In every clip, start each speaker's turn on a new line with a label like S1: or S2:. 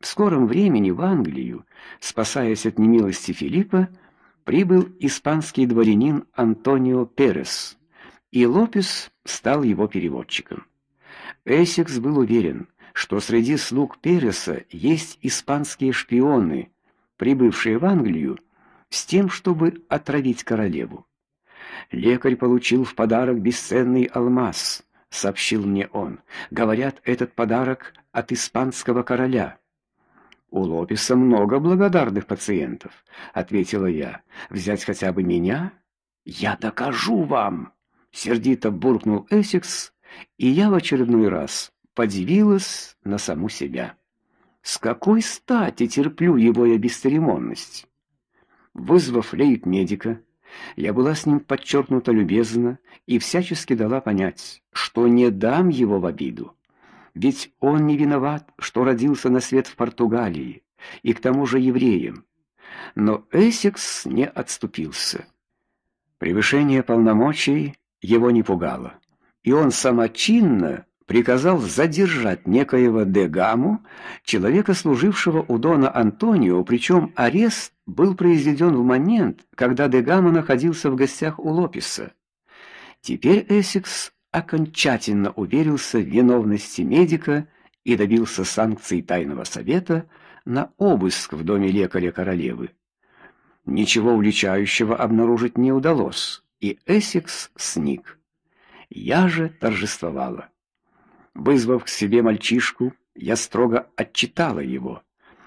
S1: В скором времени в Англию, спасаясь от немилости Филиппа, прибыл испанский дворянин Антонио Перес, и Лопес стал его переводчиком. Эссекс был уверен, что среди слуг Переса есть испанские шпионы, прибывшие в Англию с тем, чтобы отравить королеву. Лекарь получил в подарок бесценный алмаз, сообщил мне он. Говорят, этот подарок от испанского короля. У Лопеса много благодарных пациентов, ответила я. Взять хотя бы меня? Я докажу вам, сердито буркнул Эссекс, и я в очередной раз подивилась на саму себя. С какой стати терплю его я бесцеремонность? Вызвав лейб-медика, я была с ним подчеркнуто любезна и всячески дала понять, что не дам его в обиду. Ведь он не виноват, что родился на свет в Португалии, и к тому же евреем. Но Эссекс не отступился. Превышение полномочий его не пугало, и он самочинно приказал задержать некоего Дегаму, человека, служившего у дона Антонио, причем арест был произведен в момент, когда Дегаму находился в гостях у Лопеса. Теперь Эссекс окончательно уверился в виновности медика и добился санкций тайного совета на обыск в доме лекаря королевы. Ничего уличающего обнаружить не удалось, и Эссекс сник. Я же торжествовала. Вызвав к себе мальчишку, я строго отчитала его,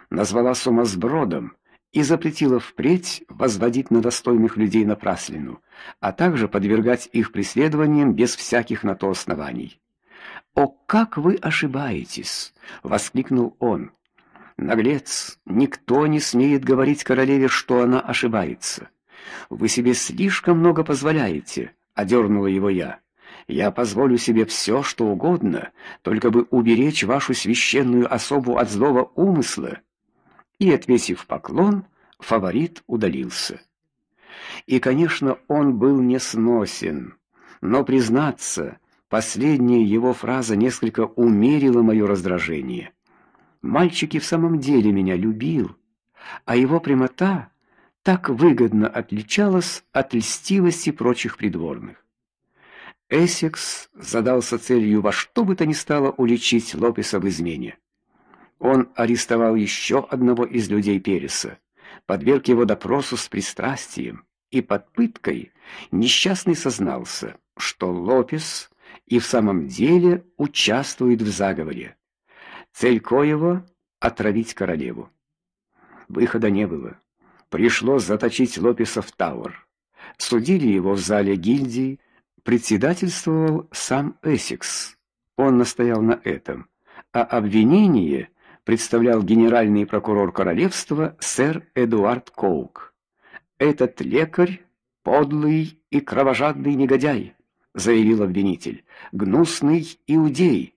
S1: назвала сумасбродом и запретила впредь возводить на достойных людей напраслину, а также подвергать их преследованиям без всяких на то оснований. "О, как вы ошибаетесь!" воскликнул он. "Наглец, никто не смеет говорить королеве, что она ошибается. Вы себе слишком много позволяете", одернула его я. Я позволю себе все, что угодно, только бы уберечь вашу священную особу от злого умысла. И отвесив поклон, фаворит удалился. И, конечно, он был несносен, но признаться, последняя его фраза несколько умерила мое раздражение. Мальчик и в самом деле меня любил, а его прямота так выгодно отличалась от льстивости прочих придворных. Эссекс задался целью во что бы то ни стало уличить Лопеса в измене. Он арестовал еще одного из людей Переса, подверг его допросу с пристрастием, и под пыткой несчастный сознался, что Лопес и в самом деле участвует в заговоре. Цель коего отравить королеву. Выхода не было. Пришлось заточить Лопеса в Тауэр. Судили его в зале гильдии председательствовал сам Эссекс. Он настоял на этом, а обвинение представлял генеральный прокурор королевства сэр Эдуард Коук. Этот лекарь подлый и кровожадный негодяй, заявил обвинитель, гнусный иудей,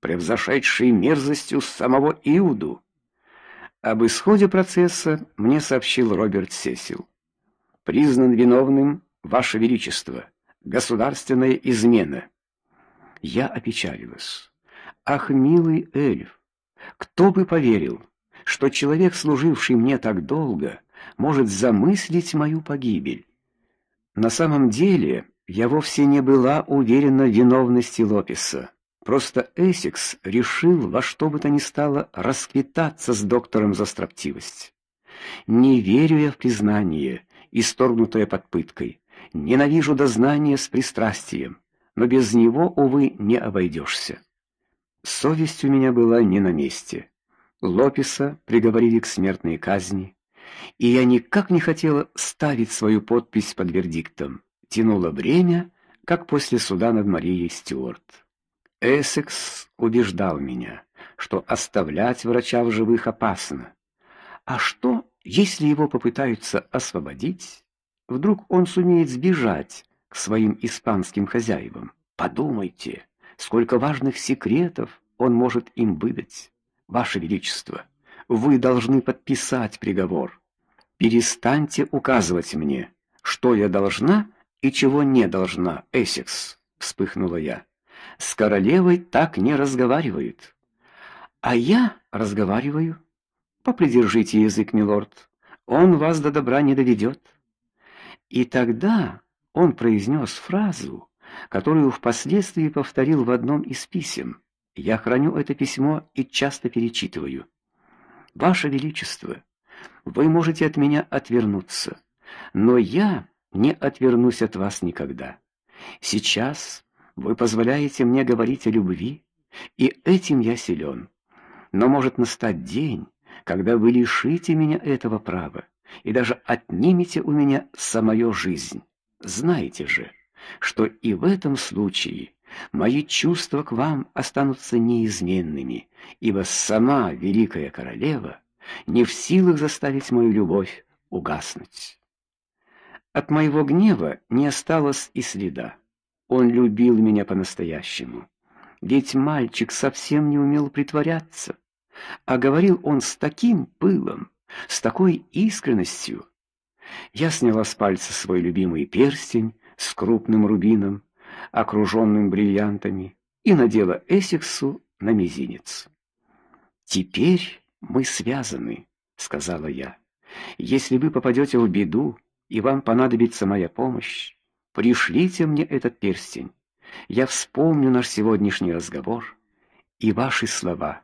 S1: превзошедший мерзостью самого Иуду. Об исходе процесса мне сообщил Роберт Сесил. Признан виновным ваше величество государственная измена. Я опечалилась. Ах, милый эльф, кто бы поверил, что человек, служивший мне так долго, может замыслить мою погибель? На самом деле, я вовсе не была уверена в виновности Лопеса. Просто Эссекс решил во что бы то ни стало расквитаться с доктором за строптивость. Не верю я в признание, исторгнутое под пыткой. Ненавижу дознание с пристрастием, но без него увы не обойдешься. Совесть у меня была не на месте. Лопеса приговорили к смертной казни, и я никак не хотела ставить свою подпись под вердиктом. Тянуло время, как после суда над Марией Стюарт. Эссекс убеждал меня, что оставлять врача в живых опасно. А что, если его попытаются освободить? Вдруг он сумеет сбежать к своим испанским хозяевам. Подумайте, сколько важных секретов он может им выдать. Ваше величество, вы должны подписать приговор. Перестаньте указывать мне, что я должна и чего не должна, Эссекс, вспыхнула я. С королевой так не разговаривают. А я разговариваю, Попридержите язык, милорд. Он вас до добра не доведет». И тогда он произнес фразу, которую впоследствии повторил в одном из писем. Я храню это письмо и часто перечитываю. Ваше величество, вы можете от меня отвернуться, но я не отвернусь от вас никогда. Сейчас вы позволяете мне говорить о любви, и этим я силен. Но может настать день, когда вы лишите меня этого права и даже отнимете у меня самую жизнь. Знаете же, что и в этом случае мои чувства к вам останутся неизменными, ибо сама великая королева не в силах заставить мою любовь угаснуть. От моего гнева не осталось и следа. Он любил меня по-настоящему. Ведь мальчик совсем не умел притворяться, а говорил он с таким пылом, с такой искренностью. Я сняла с пальца свой любимый перстень с крупным рубином, окруженным бриллиантами, и надела Эссексу на мизинец. Теперь мы связаны, сказала я. Если вы попадете в беду и вам понадобится моя помощь, пришлите мне этот перстень. Я вспомню наш сегодняшний разговор и ваши слова.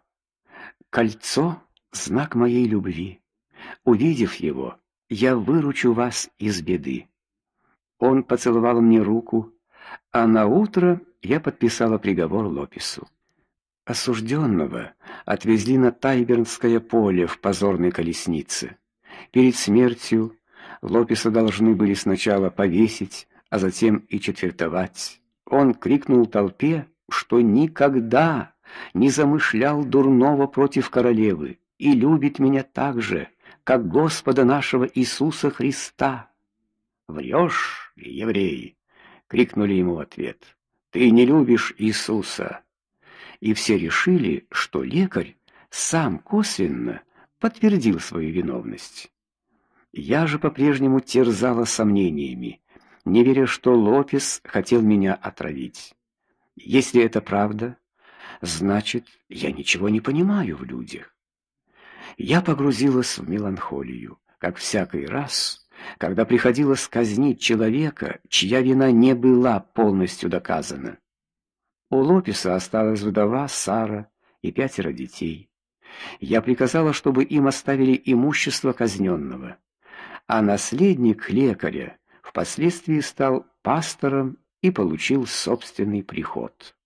S1: Кольцо знак моей любви. Увидев его, я выручу вас из беды. Он поцеловал мне руку, а на утро я подписала приговор Лопесу. Осужденного отвезли на Тайбернское поле в позорной колеснице. Перед смертью Лопеса должны были сначала повесить, а затем и четвертовать. Он крикнул толпе, что никогда не замышлял дурного против королевы и любит меня так же, как Господа нашего Иисуса Христа. Врешь, еврей, крикнули ему в ответ. Ты не любишь Иисуса и все решили, что лекарь сам косвенно подтвердил свою виновность. Я же по-прежнему терзала сомнениями, не веря, что Лопес хотел меня отравить. Если это правда, значит, я ничего не понимаю в людях. Я погрузилась в меланхолию, как всякий раз, когда приходилось казнить человека, чья вина не была полностью доказана. У Лопеса осталась вдова Сара и пятеро детей. Я приказала, чтобы им оставили имущество казненного, а наследник лекаря впоследствии стал пастором и получил собственный приход.